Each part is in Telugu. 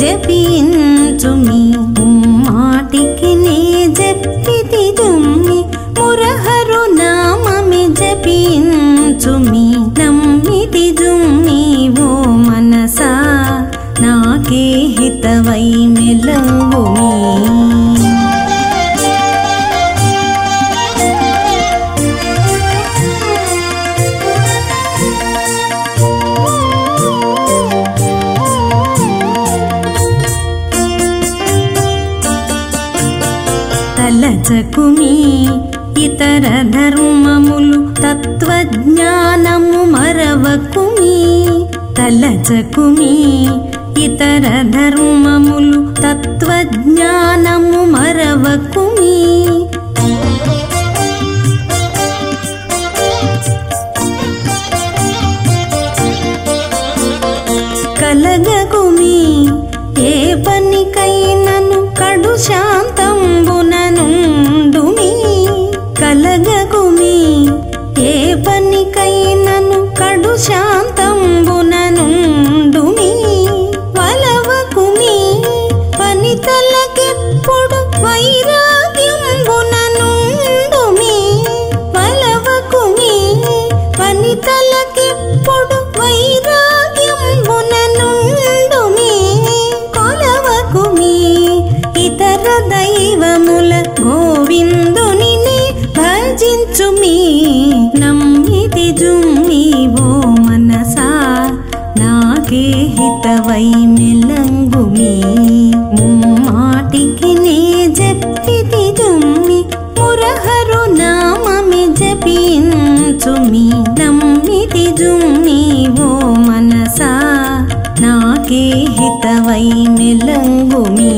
జపించుమి మాటికి నే జప్పితి తుమ్మి మురహరు నామమి జపించుమి నమ్మితి జుమ్మి ఓ మనసా నాకే హితవై మెలవుమి తలచకుమి ఇతర ధర్మములు తత్వజ్ఞానము మరవకుమి తలచకుమి ఇతర ధర్మములు తత్వజ్ఞానము మరవకుమి నమ్మితి జుమ్మి ఓ మనసా నాకే హితవై మెలంగుమి ముమ్మాటికి నే జప్పితి జుమ్మి మురహరు నామమి జపించుమి నమ్మితి జుమ్మి ఓ మనసా నాకే హితవై మెలంగుమి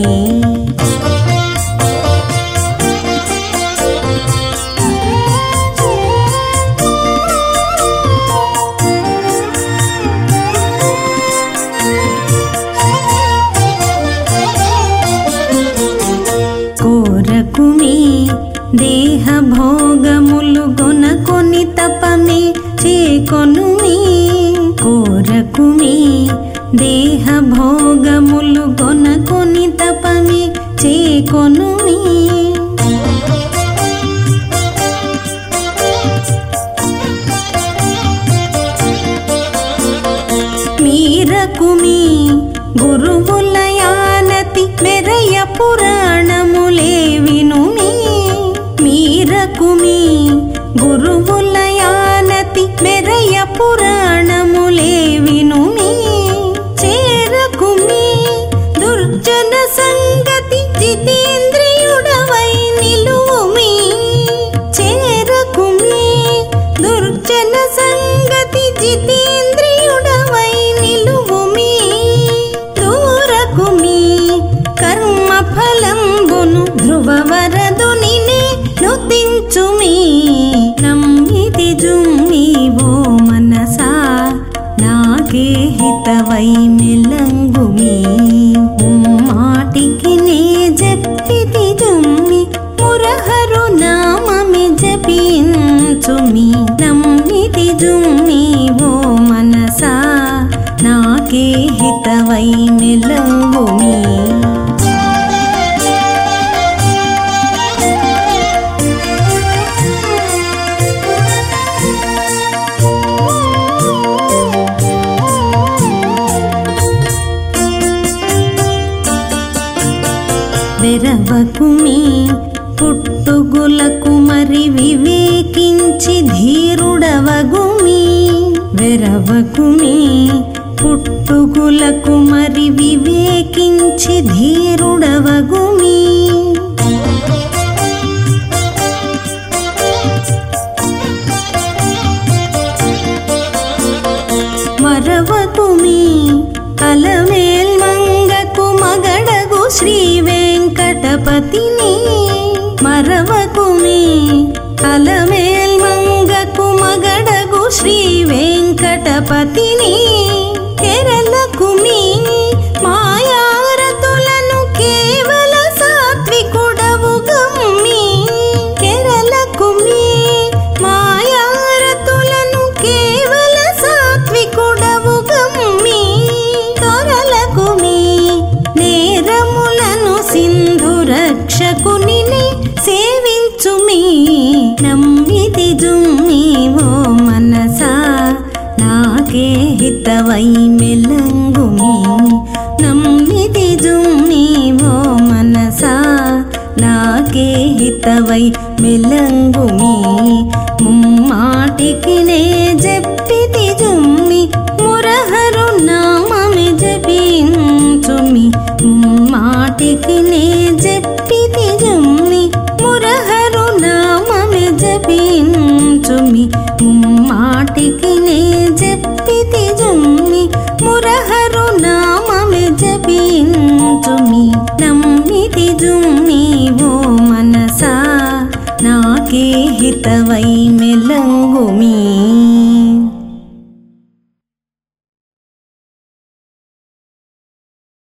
దేహ భోగములు గొనకొని తపమే చేకొను చేకొనుమి కోరకుమి దేహ భోగములు గొనకొని తపమే చేకొను మీ. చేకొనుమి మీరకుమి గురువులయానతి మెరయ పురాణములే వినుమి మీరకుమి గురువులయానతి మెరయ పురాణములే వినుమి. చేరకుమి దుర్జన సంగతి జితేంద్రియుడవై నిలువుమి. చేరకుమి దుర్జన సంగతి జితేంద్రియుడవై నిలువుమి. దూరకుమి కర్మ ఫలంబును ధ్రువవర నుతించుమి నమ్మితి జుమ్మి ఓ మనసా. నాకే హితవై మెలంగుమి. మాటికి నే జప్పితి జుమ్మి. మురహరు నామమి జపించుమి. నమ్మితి జుమ్మి ఓ మనసా. నాకే హితవై మెలంగుమీ. వెరవకుమి పుట్టుగులకు మరి వివేకించి ధీరుడవగుమి. వెరవకుమి పుట్టుగులకు మరి వివేకించి ధీరుడవగుమి. మరవకుమి అలమే గణపతిని మరవకుమే అలమేల్ మంగకు మగడగు శ్రీ వెంకటపతిని. సేవించుమి నమ్మితి జుమ్మి ఓ మనసా హితవై మెలంగుమి. నమ్మితి జుమ్మి ఓ మనసా నాకే హితవై మెలంగుమి. ముమ్మాటికి నే జప్పితి జుమ్మి మురహరు నామమి జపించుమి. ముమ్మాటికి నే జపించుమి ముమ్మాటికి నే జప్పితి జుమ్మి మురహరు నామమి జపించుమి నమ్మితి జుమ్మి ఓ మనసా నాకే హితవై మెలంగుమీ